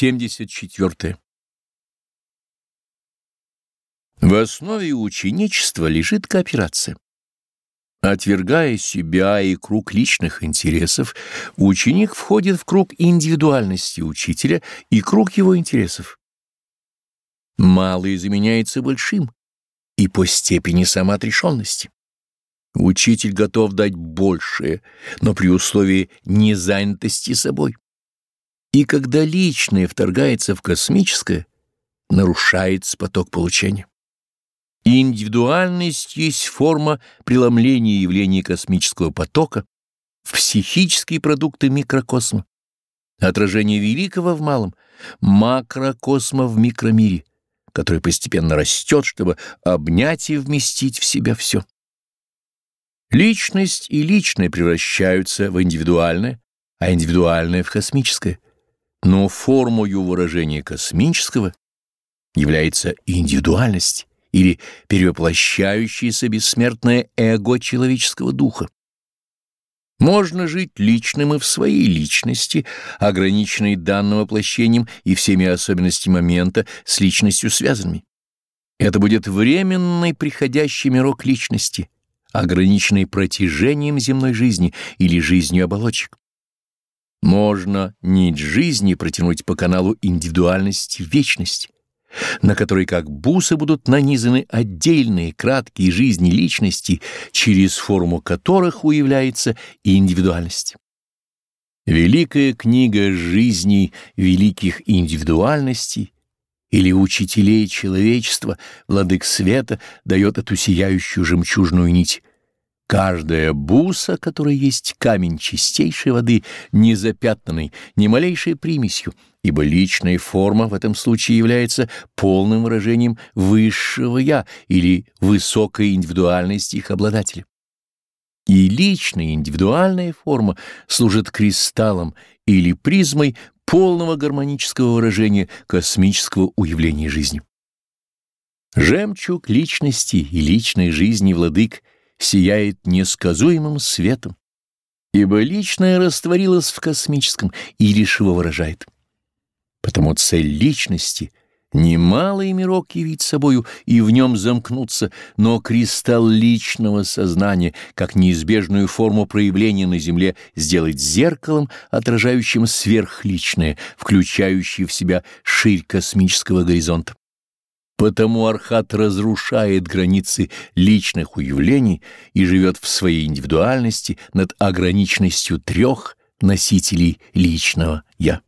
74. В основе ученичества лежит кооперация. Отвергая себя и круг личных интересов, ученик входит в круг индивидуальности учителя и круг его интересов. Малый заменяется большим и по степени самоотрешенности. Учитель готов дать большее, но при условии незанятости собой. И когда личное вторгается в космическое, нарушается поток получения. Индивидуальность есть форма преломления явлений космического потока в психические продукты микрокосма, отражение великого в малом, макрокосма в микромире, который постепенно растет, чтобы обнять и вместить в себя все. Личность и личное превращаются в индивидуальное, а индивидуальное в космическое — но формою выражения космического является индивидуальность или перевоплощающееся бессмертное эго человеческого духа. Можно жить личным и в своей личности, ограниченной данным воплощением и всеми особенностями момента с личностью связанными. Это будет временный приходящий мирок личности, ограниченный протяжением земной жизни или жизнью оболочек. Можно нить жизни протянуть по каналу индивидуальности в вечность, на которой как бусы будут нанизаны отдельные краткие жизни личности, через форму которых уявляется индивидуальность. Великая книга жизней великих индивидуальностей или учителей человечества, владык света, дает эту сияющую жемчужную нить, Каждая буса, которая есть камень чистейшей воды, не запятнанный ни малейшей примесью, ибо личная форма в этом случае является полным выражением высшего «я» или высокой индивидуальности их обладателя. И личная индивидуальная форма служит кристаллом или призмой полного гармонического выражения космического уявления жизни. Жемчуг личности и личной жизни владык — сияет несказуемым светом, ибо личное растворилось в космическом и лишь его выражает. Потому цель личности — немалый мирок явить собою и в нем замкнуться, но кристалл личного сознания, как неизбежную форму проявления на Земле, сделать зеркалом, отражающим сверхличное, включающее в себя ширь космического горизонта. Потому Архат разрушает границы личных уявлений и живет в своей индивидуальности над ограниченностью трех носителей личного «я».